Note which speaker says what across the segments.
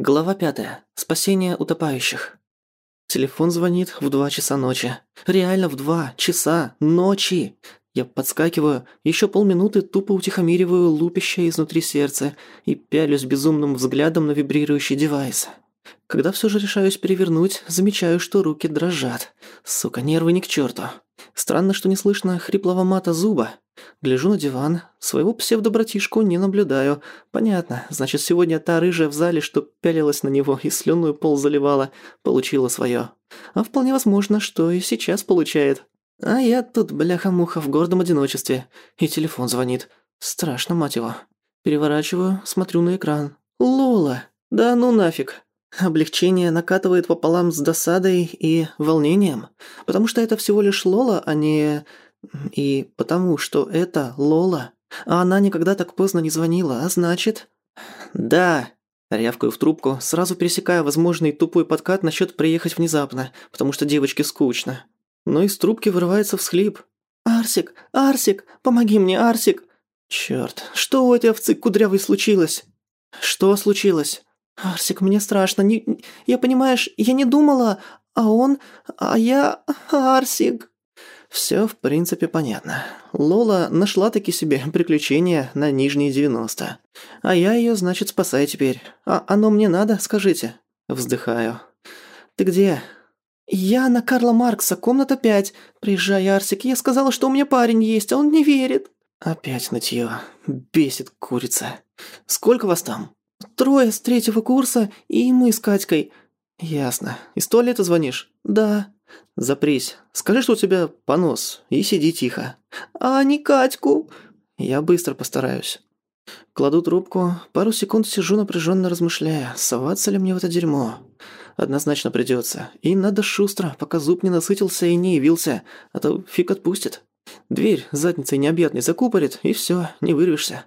Speaker 1: Глава пятая. Спасение утопающих. Телефон звонит в два часа ночи. Реально в два часа ночи. Я подскакиваю, еще полминуты тупо утихомириваю лупище изнутри сердца и пялюсь безумным взглядом на вибрирующий девайс. Когда все же решаюсь перевернуть, замечаю, что руки дрожат. Сука, нервы ни к черту. Странно, что не слышно хриплого мата зуба. Гляжу на диван, своего псевдобратишку не наблюдаю. Понятно, значит, сегодня та рыжая в зале, что пялилась на него и слюную пол заливала, получила свое. А вполне возможно, что и сейчас получает. А я тут, бляха-муха, в гордом одиночестве. И телефон звонит. Страшно, мать его. Переворачиваю, смотрю на экран. Лола! Да ну нафиг. Облегчение накатывает пополам с досадой и волнением, потому что это всего лишь Лола, а не... И потому что это Лола. А она никогда так поздно не звонила, а значит... «Да», — рявкаю в трубку, сразу пересекая возможный тупой подкат насчет приехать внезапно, потому что девочке скучно. Но из трубки вырывается всхлип. «Арсик! Арсик! Помоги мне, Арсик!» «Чёрт, что у этой овцы кудрявой случилось?» «Что случилось?» «Арсик, мне страшно. Не... Я, понимаешь, я не думала, а он... А я... Арсик...» Все в принципе понятно. Лола нашла таки себе приключения на нижние 90. А я ее, значит, спасаю теперь. А оно мне надо, скажите? Вздыхаю. Ты где? Я на Карла Маркса, комната 5. Приезжай, Арсик, я сказала, что у меня парень есть, а он не верит. Опять нытьё. Бесит курица. Сколько вас там? Трое с третьего курса и мы с Катькой. Ясно. Из туалета звонишь? Да. Запрись. Скажи, что у тебя понос, и сиди тихо. А не Катьку. Я быстро постараюсь. Кладу трубку, пару секунд сижу напряженно размышляя, соваться ли мне в это дерьмо. Однозначно придется. И надо шустро, пока зуб не насытился и не явился, а то фиг отпустит. Дверь задницей необъятной закупорит, и все, не вырвешься.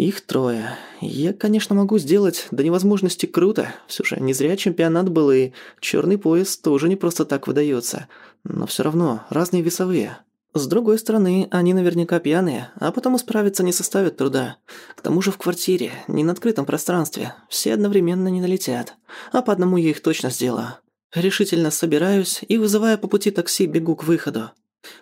Speaker 1: Их трое. Я, конечно, могу сделать до невозможности круто. Все же не зря чемпионат был, и черный пояс тоже не просто так выдается. Но все равно разные весовые. С другой стороны, они наверняка пьяные, а потому справиться не составит труда. К тому же в квартире, не на открытом пространстве, все одновременно не налетят. А по одному я их точно сделаю. Решительно собираюсь и, вызывая по пути такси, бегу к выходу.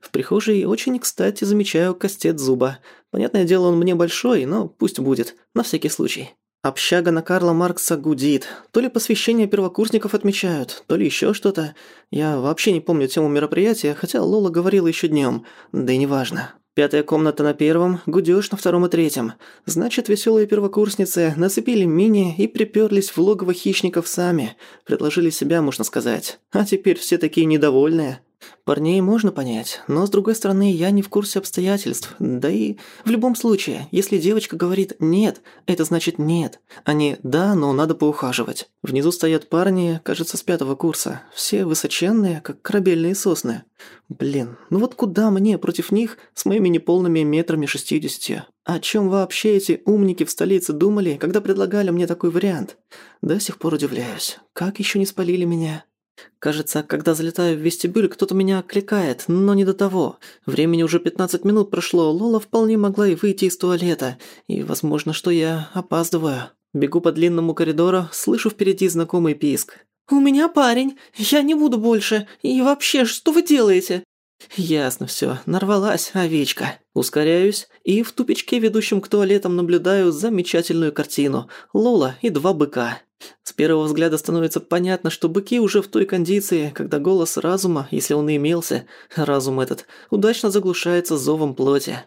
Speaker 1: В прихожей очень кстати замечаю кастет зуба. Понятное дело, он мне большой, но пусть будет, на всякий случай. Общага на Карла Маркса гудит. То ли посвящение первокурсников отмечают, то ли еще что-то. Я вообще не помню тему мероприятия, хотя Лола говорила еще днем. Да и неважно. Пятая комната на первом, гудёж на втором и третьем. Значит, веселые первокурсницы нацепили мини и приперлись в логово хищников сами. Предложили себя, можно сказать. А теперь все такие недовольные. Парней можно понять, но с другой стороны, я не в курсе обстоятельств. Да и в любом случае, если девочка говорит «нет», это значит «нет», а не «да, но надо поухаживать». Внизу стоят парни, кажется, с пятого курса. Все высоченные, как корабельные сосны. Блин, ну вот куда мне против них с моими неполными метрами шестьюдесятью? О чем вообще эти умники в столице думали, когда предлагали мне такой вариант? До сих пор удивляюсь. Как еще не спалили меня? Кажется, когда залетаю в вестибюль, кто-то меня окликает, но не до того. Времени уже 15 минут прошло, Лола вполне могла и выйти из туалета, и возможно, что я опаздываю. Бегу по длинному коридору, слышу впереди знакомый писк. «У меня парень, я не буду больше, и вообще, что вы делаете?» Ясно все, нарвалась овечка. Ускоряюсь и в тупичке, ведущем к туалетам, наблюдаю замечательную картину. Лола и два быка. С первого взгляда становится понятно, что быки уже в той кондиции, когда голос разума, если он и имелся, разум этот, удачно заглушается зовом плоти.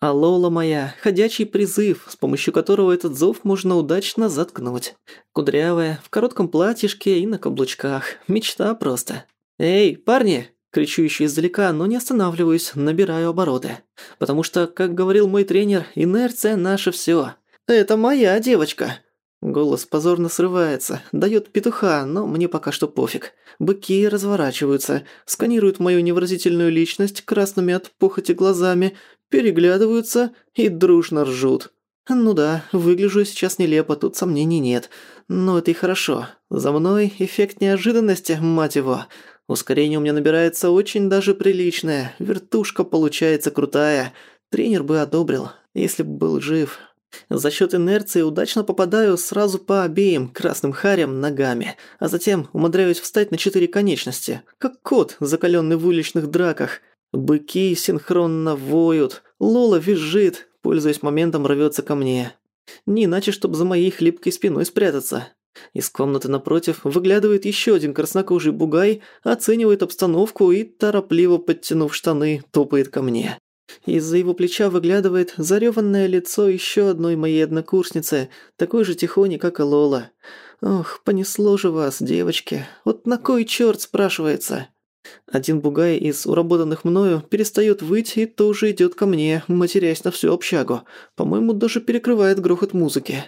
Speaker 1: А Лола моя – ходячий призыв, с помощью которого этот зов можно удачно заткнуть. Кудрявая, в коротком платьишке и на каблучках. Мечта просто. «Эй, парни!» Кричу еще издалека, но не останавливаюсь, набираю обороты. Потому что, как говорил мой тренер, инерция – наше все. «Это моя девочка!» Голос позорно срывается, дает петуха, но мне пока что пофиг. Быки разворачиваются, сканируют мою невыразительную личность красными от похоти глазами, переглядываются и дружно ржут. Ну да, выгляжу сейчас нелепо, тут сомнений нет. Но это и хорошо. За мной эффект неожиданности, мать его. Ускорение у меня набирается очень даже приличное, вертушка получается крутая. Тренер бы одобрил, если бы был жив. За счет инерции удачно попадаю сразу по обеим красным харям ногами, а затем умудряюсь встать на четыре конечности, как кот, закаленный в уличных драках. Быки синхронно воют, Лола визжит, пользуясь моментом рвется ко мне. Не иначе, чтобы за моей хлипкой спиной спрятаться. Из комнаты напротив выглядывает еще один краснокожий бугай, оценивает обстановку и, торопливо подтянув штаны, топает ко мне. Из-за его плеча выглядывает зареванное лицо еще одной моей однокурсницы, такой же тихони, как и Лола. «Ох, понесло же вас, девочки. Вот на кой черт спрашивается?» Один бугай из уработанных мною перестает выть и тоже идет ко мне, матерясь на всю общагу. По-моему, даже перекрывает грохот музыки.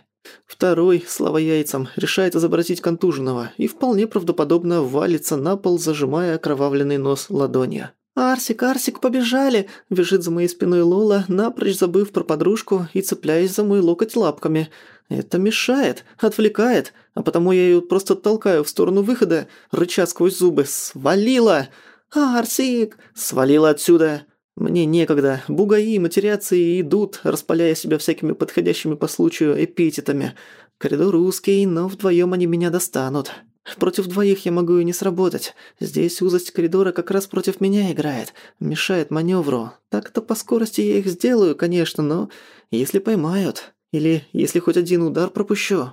Speaker 1: Второй, слава яйцам, решает изобразить контуженного и вполне правдоподобно валится на пол, зажимая окровавленный нос ладонью. «Арсик, Арсик, побежали!» – вяжет за моей спиной Лола, напрочь забыв про подружку и цепляясь за мой локоть лапками. Это мешает, отвлекает, а потому я ее просто толкаю в сторону выхода, рыча сквозь зубы. «Свалила!» «Арсик!» «Свалила отсюда!» Мне некогда, бугаи матерятся и идут, распаляя себя всякими подходящими по случаю эпитетами. Коридор узкий, но вдвоем они меня достанут. Против двоих я могу и не сработать. Здесь узость коридора как раз против меня играет, мешает маневру. Так-то по скорости я их сделаю, конечно, но если поймают, или если хоть один удар пропущу.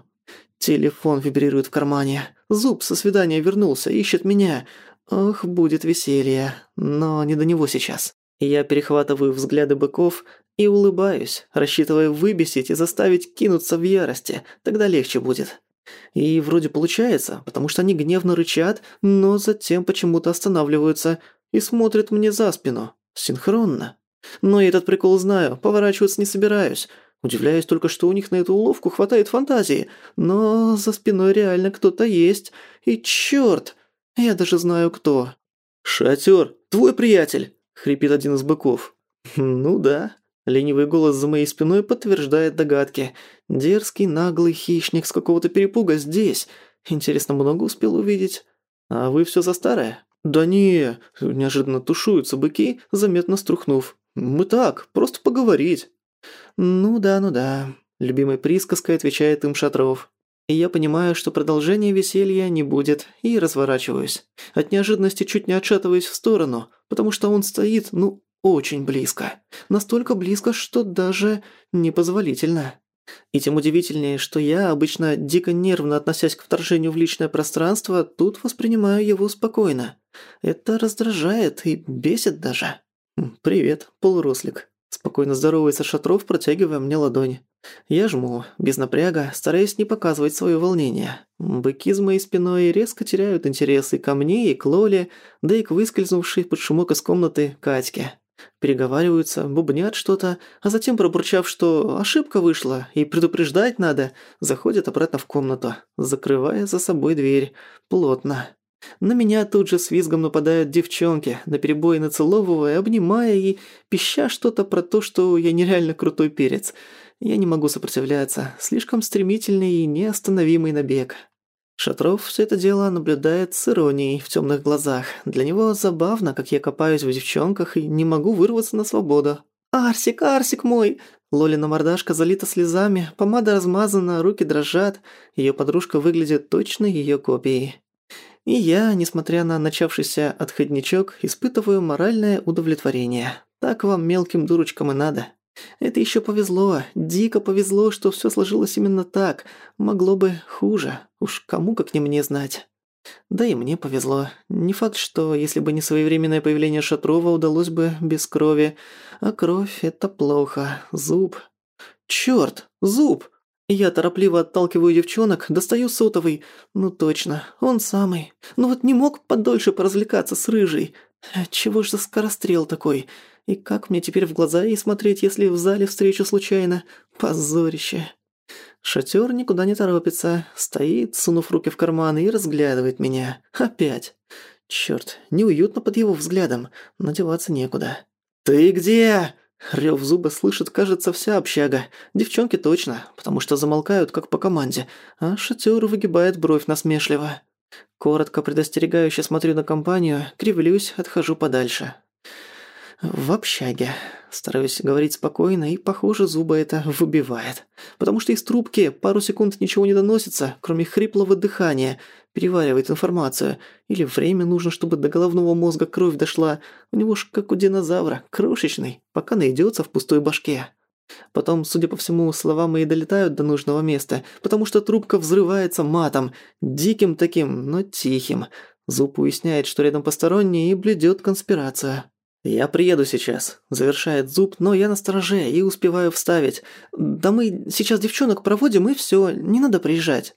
Speaker 1: Телефон вибрирует в кармане. Зуб со свидания вернулся, ищет меня. Ох, будет веселье, но не до него сейчас. Я перехватываю взгляды быков и улыбаюсь, рассчитывая выбесить и заставить кинуться в ярости, тогда легче будет. И вроде получается, потому что они гневно рычат, но затем почему-то останавливаются и смотрят мне за спину. Синхронно. Но я этот прикол знаю, поворачиваться не собираюсь. Удивляюсь только, что у них на эту уловку хватает фантазии. Но за спиной реально кто-то есть. И чёрт, я даже знаю кто. «Шатёр, твой приятель!» – хрипит один из быков. «Ну да». Ленивый голос за моей спиной подтверждает догадки. Дерзкий, наглый хищник с какого-то перепуга здесь. Интересно, много успел увидеть? А вы все за старое? Да не, неожиданно тушуются быки, заметно струхнув. Мы так, просто поговорить. Ну да, ну да. Любимой присказкой отвечает им Шатров. И я понимаю, что продолжения веселья не будет, и разворачиваюсь. От неожиданности чуть не отшатываюсь в сторону, потому что он стоит, ну, очень близко. Настолько близко, что даже непозволительно. И тем удивительнее, что я, обычно дико нервно относясь к вторжению в личное пространство, тут воспринимаю его спокойно. Это раздражает и бесит даже. «Привет, полурослик». Спокойно здоровается Шатров, протягивая мне ладонь. Я жму, без напряга, стараясь не показывать свое волнение. Быки с моей спиной резко теряют интерес и ко мне, и к Лоле, да и к выскользнувшей под шумок из комнаты Катьке. Переговариваются, бубнят что-то, а затем, пробурчав, что ошибка вышла и предупреждать надо, заходят обратно в комнату, закрывая за собой дверь. Плотно. На меня тут же с визгом нападают девчонки, наперебой нацеловывая, обнимая и пища что-то про то, что я нереально крутой перец. Я не могу сопротивляться, слишком стремительный и неостановимый набег. Шатров все это дело наблюдает с иронией в темных глазах. Для него забавно, как я копаюсь в девчонках и не могу вырваться на свободу. «Арсик, Арсик мой!» Лолина мордашка залита слезами, помада размазана, руки дрожат. Ее подружка выглядит точно ее копией. И я, несмотря на начавшийся отходничок, испытываю моральное удовлетворение. Так вам мелким дурочкам и надо. Это еще повезло, дико повезло, что все сложилось именно так. Могло бы хуже. Уж кому как не мне знать. Да и мне повезло. Не факт, что если бы не своевременное появление Шатрова, удалось бы без крови. А кровь — это плохо. Зуб. Чёрт, зуб! Я торопливо отталкиваю девчонок, достаю сотовый. Ну точно, он самый. Ну вот не мог подольше поразвлекаться с рыжей. Чего ж за скорострел такой? И как мне теперь в глаза ей смотреть, если в зале встречу случайно? Позорище. Шатер никуда не торопится, стоит, сунув руки в карманы и разглядывает меня. Опять. Черт, неуютно под его взглядом, надеваться некуда. «Ты где?» Рёв зуба слышит, кажется, вся общага. Девчонки точно, потому что замолкают, как по команде, а шатер выгибает бровь насмешливо. Коротко предостерегающе смотрю на компанию, кривлюсь, отхожу подальше. В общаге. Стараюсь говорить спокойно, и, похоже, зубы это выбивает. Потому что из трубки пару секунд ничего не доносится, кроме хриплого дыхания, переваривает информацию. Или время нужно, чтобы до головного мозга кровь дошла. У него ж как у динозавра, крошечный, пока найдется в пустой башке. Потом, судя по всему, слова мои долетают до нужного места, потому что трубка взрывается матом, диким таким, но тихим. Зуб уясняет, что рядом посторонний и блюдет конспирацию. «Я приеду сейчас», – завершает Зуб, но я настороже и успеваю вставить. «Да мы сейчас девчонок проводим и всё, не надо приезжать».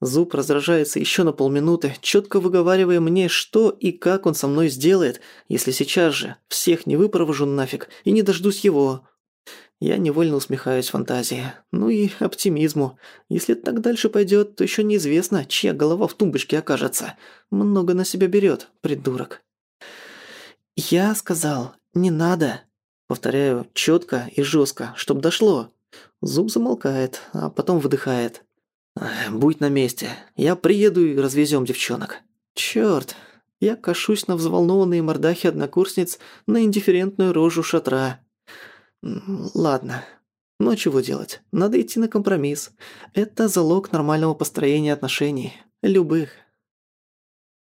Speaker 1: Зуб раздражается еще на полминуты, четко выговаривая мне, что и как он со мной сделает, если сейчас же всех не выпровожу нафиг и не дождусь его. Я невольно усмехаюсь фантазии. Ну и оптимизму. Если так дальше пойдет, то еще неизвестно, чья голова в тумбочке окажется. Много на себя берет, придурок. «Я сказал, не надо». Повторяю четко и жестко, чтоб дошло. Зуб замолкает, а потом выдыхает. «Будь на месте. Я приеду и развезем девчонок». Черт, я кашусь на взволнованные мордахи однокурсниц на индифферентную рожу шатра. Ладно. Но чего делать? Надо идти на компромисс. Это залог нормального построения отношений. Любых.